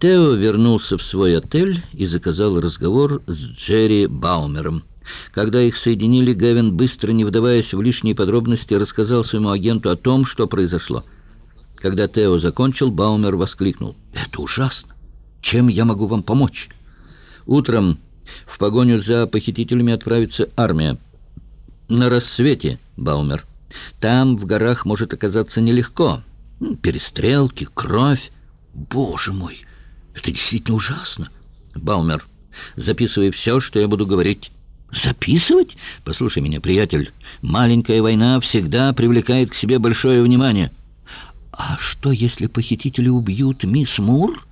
Тео вернулся в свой отель и заказал разговор с Джерри Баумером. Когда их соединили, Гевин, быстро не вдаваясь в лишние подробности, рассказал своему агенту о том, что произошло. Когда Тео закончил, Баумер воскликнул. «Это ужасно! Чем я могу вам помочь?» Утром в погоню за похитителями отправится армия. На рассвете, Баумер. Там, в горах, может оказаться нелегко. Перестрелки, кровь. Боже мой, это действительно ужасно. Баумер, записывай все, что я буду говорить. Записывать? Послушай меня, приятель. Маленькая война всегда привлекает к себе большое внимание. А что, если похитители убьют мисс Мур?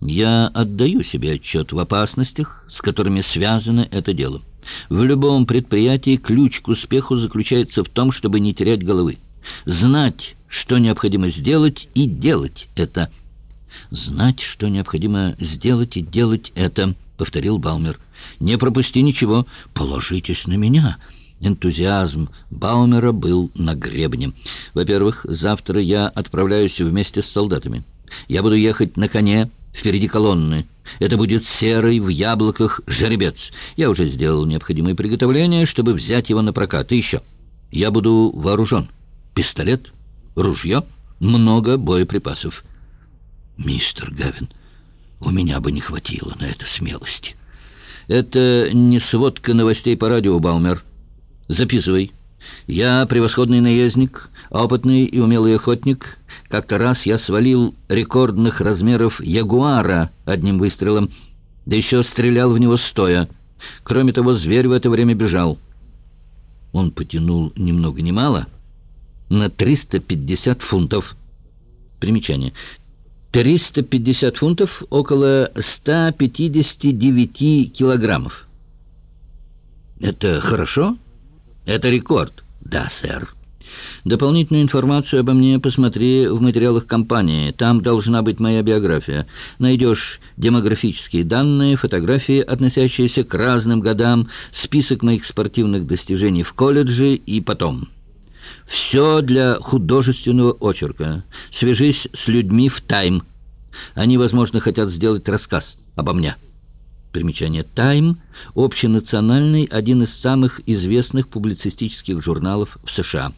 Я отдаю себе отчет в опасностях, с которыми связано это дело. В любом предприятии ключ к успеху заключается в том, чтобы не терять головы. Знать, что необходимо сделать, и делать это. «Знать, что необходимо сделать, и делать это», — повторил Баумер. «Не пропусти ничего. Положитесь на меня». Энтузиазм Баумера был на гребне. «Во-первых, завтра я отправляюсь вместе с солдатами. Я буду ехать на коне впереди колонны. Это будет серый в яблоках жеребец. Я уже сделал необходимые приготовления, чтобы взять его на прокат. И еще. Я буду вооружен. Пистолет, ружье, много боеприпасов. Мистер Гавин, у меня бы не хватило на это смелости. Это не сводка новостей по радио, Баумер. Записывай. Я превосходный наездник, опытный и умелый охотник. Как-то раз я свалил рекордных размеров ягуара одним выстрелом, да еще стрелял в него стоя. Кроме того, зверь в это время бежал. Он потянул ни много ни мало на 350 фунтов. Примечание. 350 фунтов — около 159 килограммов. Это хорошо? Это рекорд. Да, сэр. Дополнительную информацию обо мне посмотри в материалах компании. Там должна быть моя биография. Найдешь демографические данные, фотографии, относящиеся к разным годам, список моих спортивных достижений в колледже и потом. Все для художественного очерка. Свяжись с людьми в «Тайм». Они, возможно, хотят сделать рассказ обо мне». Примечание «Тайм» — общенациональный, один из самых известных публицистических журналов в США.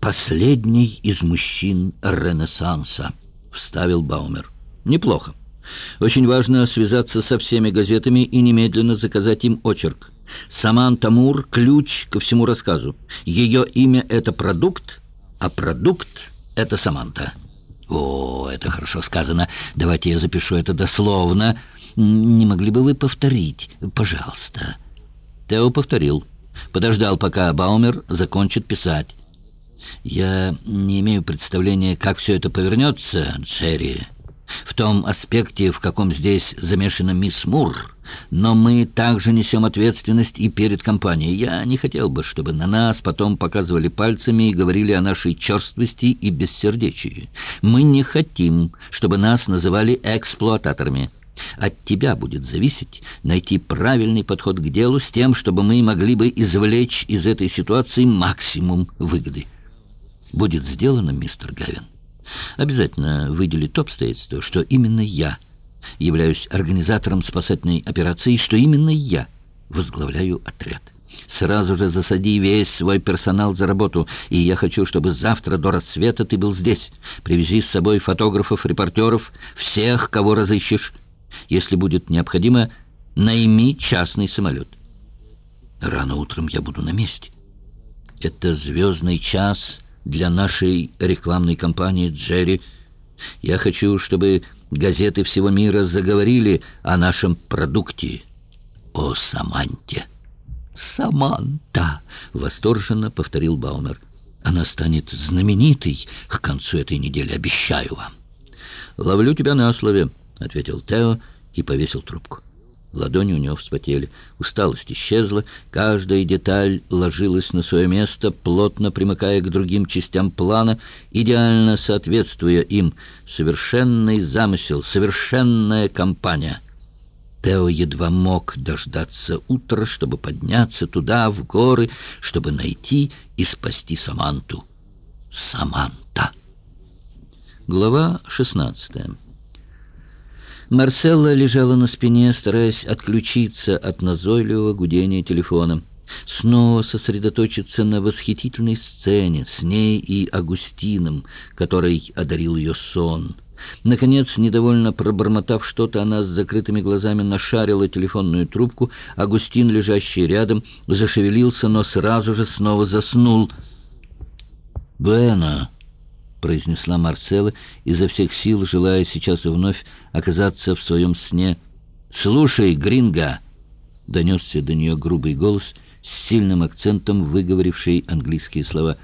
«Последний из мужчин Ренессанса», — вставил Баумер. «Неплохо. Очень важно связаться со всеми газетами и немедленно заказать им очерк. Саманта Мур — ключ ко всему рассказу. Ее имя — это продукт, а продукт — это Саманта». «О, это хорошо сказано. Давайте я запишу это дословно. Не могли бы вы повторить, пожалуйста?» Тео повторил. Подождал, пока Баумер закончит писать. «Я не имею представления, как все это повернется, Джерри, в том аспекте, в каком здесь замешана мисс Мур». Но мы также несем ответственность и перед компанией. Я не хотел бы, чтобы на нас потом показывали пальцами и говорили о нашей черствости и бессердечии. Мы не хотим, чтобы нас называли эксплуататорами. От тебя будет зависеть найти правильный подход к делу с тем, чтобы мы могли бы извлечь из этой ситуации максимум выгоды. Будет сделано, мистер Гавин. Обязательно выдели то обстоятельство, что именно я – являюсь организатором спасательной операции, что именно я возглавляю отряд. Сразу же засади весь свой персонал за работу, и я хочу, чтобы завтра до рассвета ты был здесь. Привези с собой фотографов, репортеров, всех, кого разыщешь. Если будет необходимо, найми частный самолет. Рано утром я буду на месте. Это звездный час для нашей рекламной кампании «Джерри». Я хочу, чтобы газеты всего мира заговорили о нашем продукте, о Саманте. «Саманта!» — восторженно повторил Баумер. «Она станет знаменитой к концу этой недели, обещаю вам». «Ловлю тебя на слове», — ответил Тео и повесил трубку. Ладони у него вспотели. Усталость исчезла, каждая деталь ложилась на свое место, плотно примыкая к другим частям плана, идеально соответствуя им. Совершенный замысел, совершенная компания. Тео едва мог дождаться утра, чтобы подняться туда, в горы, чтобы найти и спасти Саманту. Саманта. Глава шестнадцатая. Марселла лежала на спине, стараясь отключиться от назойливого гудения телефона. Снова сосредоточиться на восхитительной сцене с ней и Агустином, который одарил ее сон. Наконец, недовольно пробормотав что-то, она с закрытыми глазами нашарила телефонную трубку. Агустин, лежащий рядом, зашевелился, но сразу же снова заснул. «Буэна!» Произнесла Марцелла, изо всех сил желая сейчас и вновь оказаться в своем сне. «Слушай, Гринга!» — донесся до нее грубый голос с сильным акцентом, выговоривший английские слова.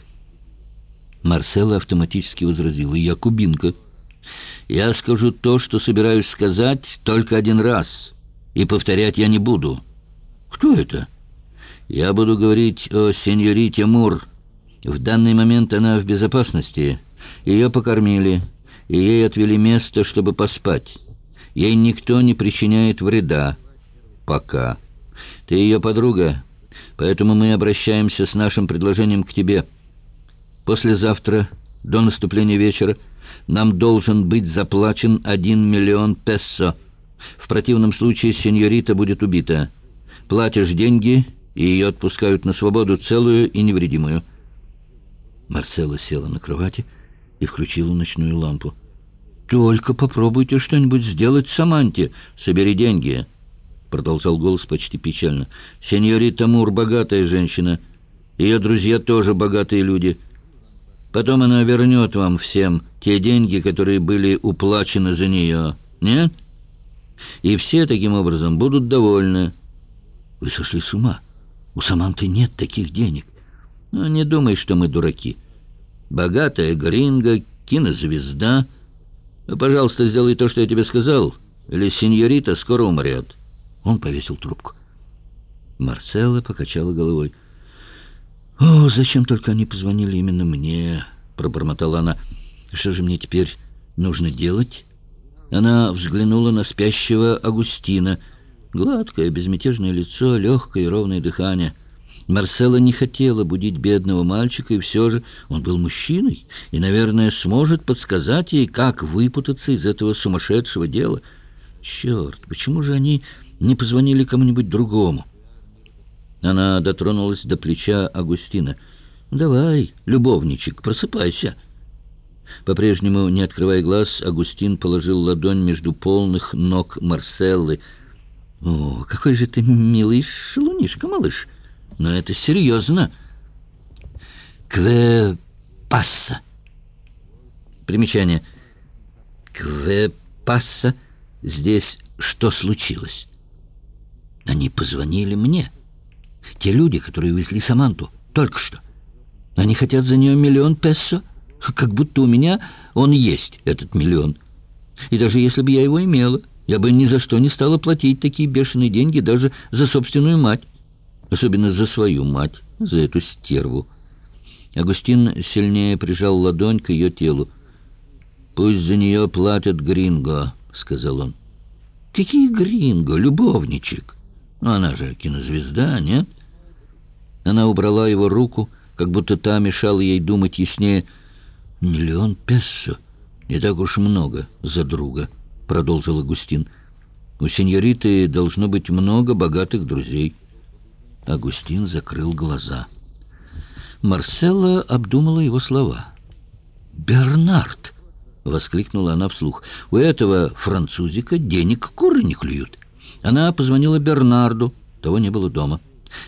Марселла автоматически возразила. «Я кубинка. Я скажу то, что собираюсь сказать, только один раз, и повторять я не буду». «Кто это?» «Я буду говорить о сеньорите Мур. В данный момент она в безопасности». Ее покормили, и ей отвели место, чтобы поспать. Ей никто не причиняет вреда. Пока. Ты ее подруга, поэтому мы обращаемся с нашим предложением к тебе. Послезавтра, до наступления вечера, нам должен быть заплачен один миллион пессо. В противном случае сеньорита будет убита. Платишь деньги, и ее отпускают на свободу целую и невредимую. Марцелла села на кровати, и включила ночную лампу. «Только попробуйте что-нибудь сделать Саманте. Собери деньги», — продолжал голос почти печально. «Сеньорита Мур — богатая женщина. Ее друзья тоже богатые люди. Потом она вернет вам всем те деньги, которые были уплачены за нее. Нет? И все таким образом будут довольны». «Вы сошли с ума. У Саманты нет таких денег. Ну, не думай, что мы дураки». Богатая гринга, кинозвезда. Пожалуйста, сделай то, что я тебе сказал, или сеньорита скоро умрет. Он повесил трубку. Марцелла покачала головой. «О, зачем только они позвонили именно мне?» — пробормотала она. «Что же мне теперь нужно делать?» Она взглянула на спящего Агустина. Гладкое, безмятежное лицо, легкое и ровное дыхание — Марсела не хотела будить бедного мальчика, и все же он был мужчиной и, наверное, сможет подсказать ей, как выпутаться из этого сумасшедшего дела. Черт, почему же они не позвонили кому-нибудь другому? Она дотронулась до плеча Агустина. «Давай, любовничек, просыпайся». По-прежнему, не открывая глаз, Агустин положил ладонь между полных ног Марселлы. «О, какой же ты милый шалунишка, малыш!» Но это серьезно. Кве пасса. Примечание. Кве пасса. Здесь что случилось? Они позвонили мне. Те люди, которые увезли Саманту, только что. Они хотят за нее миллион песо, как будто у меня он есть, этот миллион. И даже если бы я его имела, я бы ни за что не стала платить такие бешеные деньги даже за собственную мать особенно за свою мать, за эту стерву. Агустин сильнее прижал ладонь к ее телу. «Пусть за нее платят гринго», — сказал он. «Какие гринго, любовничек? Она же кинозвезда, нет?» Она убрала его руку, как будто та мешала ей думать яснее. «Миллион песо? Не так уж много за друга», — продолжил Агустин. «У сеньориты должно быть много богатых друзей». Агустин закрыл глаза. Марселла обдумала его слова. «Бернард!» — воскликнула она вслух. «У этого французика денег куры не клюют». Она позвонила Бернарду, того не было дома.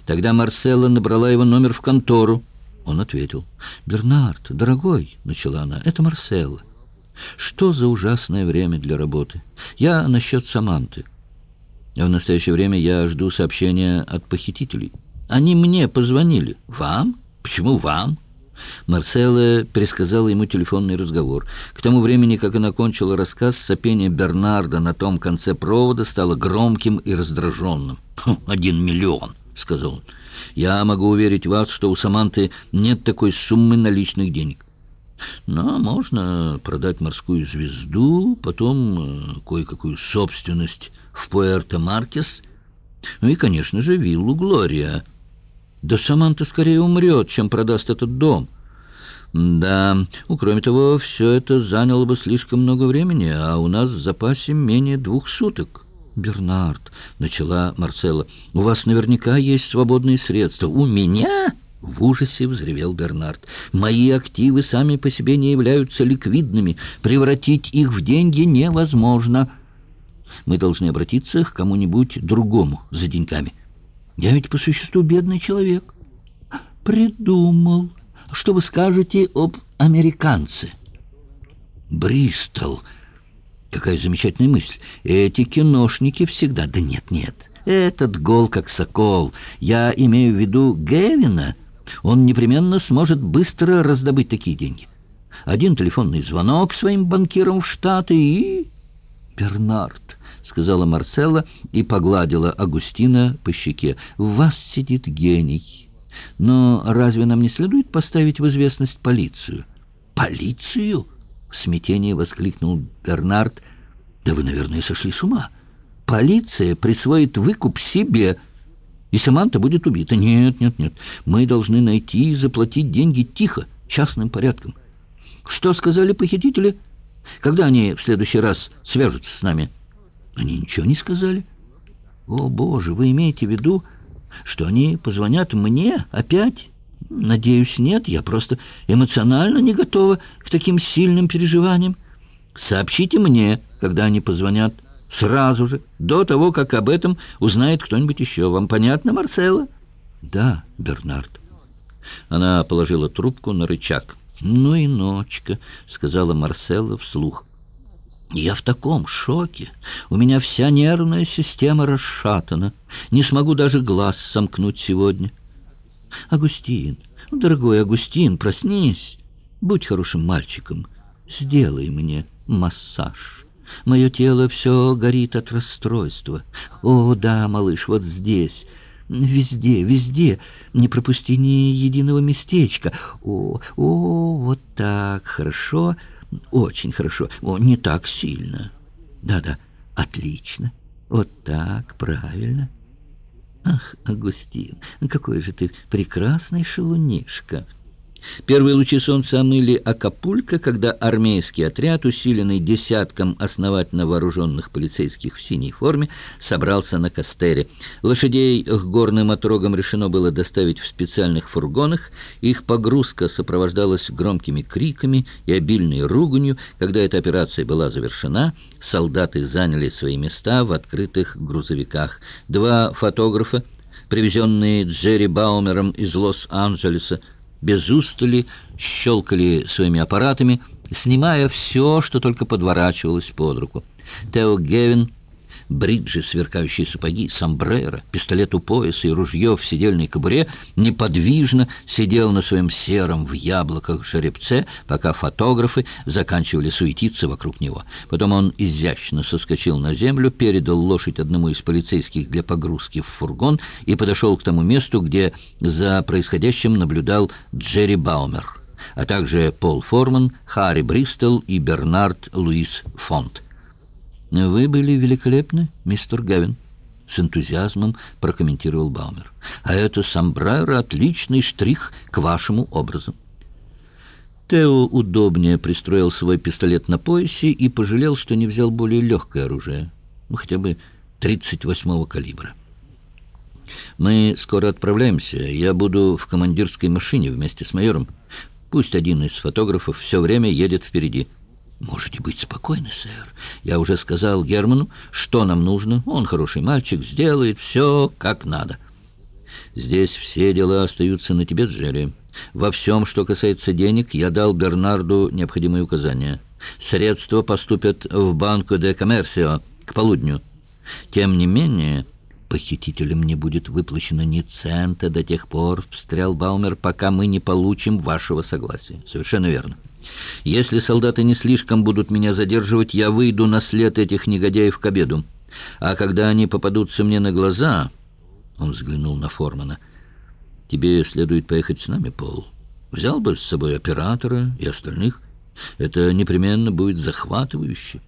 Тогда Марселла набрала его номер в контору. Он ответил. «Бернард, дорогой», — начала она, — «это Марселла. Что за ужасное время для работы? Я насчет Саманты. А в настоящее время я жду сообщения от похитителей. Они мне позвонили. Вам? Почему вам? Марселла пересказала ему телефонный разговор. К тому времени, как она кончила рассказ, сопение Бернарда на том конце провода стало громким и раздраженным. «Хм, «Один миллион», — сказал он. «Я могу уверить вас, что у Саманты нет такой суммы наличных денег. Но можно продать морскую звезду, потом э, кое-какую собственность в Пуэрто-Маркес, ну и, конечно же, виллу Глория. Да Саманта скорее умрет, чем продаст этот дом. Да, ну, кроме того, все это заняло бы слишком много времени, а у нас в запасе менее двух суток. Бернард, начала Марцелла, у вас наверняка есть свободные средства. У меня? В ужасе взревел Бернард. «Мои активы сами по себе не являются ликвидными. Превратить их в деньги невозможно. Мы должны обратиться к кому-нибудь другому за деньгами. Я ведь по существу бедный человек». «Придумал. Что вы скажете об американце?» «Бристол. Какая замечательная мысль. Эти киношники всегда...» «Да нет, нет. Этот гол как сокол. Я имею в виду Гевина». Он непременно сможет быстро раздобыть такие деньги. Один телефонный звонок своим банкирам в Штаты и... «Бернард», — сказала Марселла и погладила Агустина по щеке, — «в вас сидит гений. Но разве нам не следует поставить в известность полицию?» «Полицию?» — в смятении воскликнул Бернард. «Да вы, наверное, сошли с ума. Полиция присвоит выкуп себе...» и Саманта будет убита. Нет, нет, нет. Мы должны найти и заплатить деньги тихо, частным порядком. Что сказали похитители? Когда они в следующий раз свяжутся с нами? Они ничего не сказали. О, Боже, вы имеете в виду, что они позвонят мне опять? Надеюсь, нет. Я просто эмоционально не готова к таким сильным переживаниям. Сообщите мне, когда они позвонят. Сразу же, до того, как об этом узнает кто-нибудь еще. Вам понятно, Марселла? Да, Бернард. Она положила трубку на рычаг. «Ну и ночка», — сказала Марселла вслух. «Я в таком шоке. У меня вся нервная система расшатана. Не смогу даже глаз сомкнуть сегодня». «Агустин, дорогой Агустин, проснись. Будь хорошим мальчиком. Сделай мне массаж». Мое тело все горит от расстройства. О, да, малыш, вот здесь, везде, везде. Не пропусти ни единого местечка. О, о, вот так, хорошо, очень хорошо. О, не так сильно. Да-да, отлично. Вот так, правильно. Ах, Агустин, какой же ты прекрасный шалунишка. Первые лучи солнца омыли Акапулько, когда армейский отряд, усиленный десятком основательно вооруженных полицейских в синей форме, собрался на Кастере. Лошадей к горным отрогам решено было доставить в специальных фургонах. Их погрузка сопровождалась громкими криками и обильной руганью. Когда эта операция была завершена, солдаты заняли свои места в открытых грузовиках. Два фотографа, привезенные Джерри Баумером из Лос-Анджелеса, без устали щелкали своими аппаратами, снимая все, что только подворачивалось под руку. Тео Гевин бриджи, сверкающие сапоги, сомбреро, пистолет у пояса и ружье в сидельной кобуре, неподвижно сидел на своем сером в яблоках жеребце, пока фотографы заканчивали суетиться вокруг него. Потом он изящно соскочил на землю, передал лошадь одному из полицейских для погрузки в фургон и подошел к тому месту, где за происходящим наблюдал Джерри Баумер, а также Пол Форман, Харри Бристол и Бернард Луис Фонт. «Вы были великолепны, мистер Гевин», — с энтузиазмом прокомментировал Баумер. «А это сомбреро — отличный штрих к вашему образу». Тео удобнее пристроил свой пистолет на поясе и пожалел, что не взял более легкое оружие, ну, хотя бы 38-го калибра. «Мы скоро отправляемся. Я буду в командирской машине вместе с майором. Пусть один из фотографов все время едет впереди». «Можете быть спокойны, сэр. Я уже сказал Герману, что нам нужно. Он хороший мальчик, сделает все как надо». «Здесь все дела остаются на тебе, Джерри. Во всем, что касается денег, я дал Бернарду необходимые указания. Средства поступят в Банку де Коммерсио к полудню. Тем не менее...» «Похитителям не будет выплачено ни цента до тех пор, — встрял Баумер, — пока мы не получим вашего согласия». «Совершенно верно». Если солдаты не слишком будут меня задерживать, я выйду на след этих негодяев к обеду. А когда они попадутся мне на глаза...» Он взглянул на Формана. «Тебе следует поехать с нами, Пол. Взял бы с собой оператора и остальных. Это непременно будет захватывающе.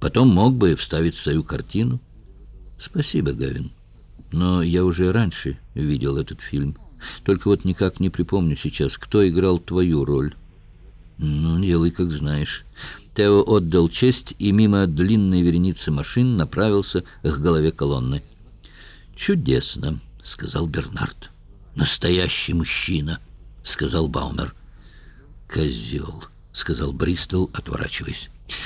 Потом мог бы вставить в свою картину». «Спасибо, Гавин. Но я уже раньше видел этот фильм. Только вот никак не припомню сейчас, кто играл твою роль». «Ну, делай, как знаешь». Тео отдал честь и мимо длинной вереницы машин направился к голове колонны. «Чудесно», — сказал Бернард. «Настоящий мужчина», — сказал Баумер. «Козел», — сказал Бристол, отворачиваясь.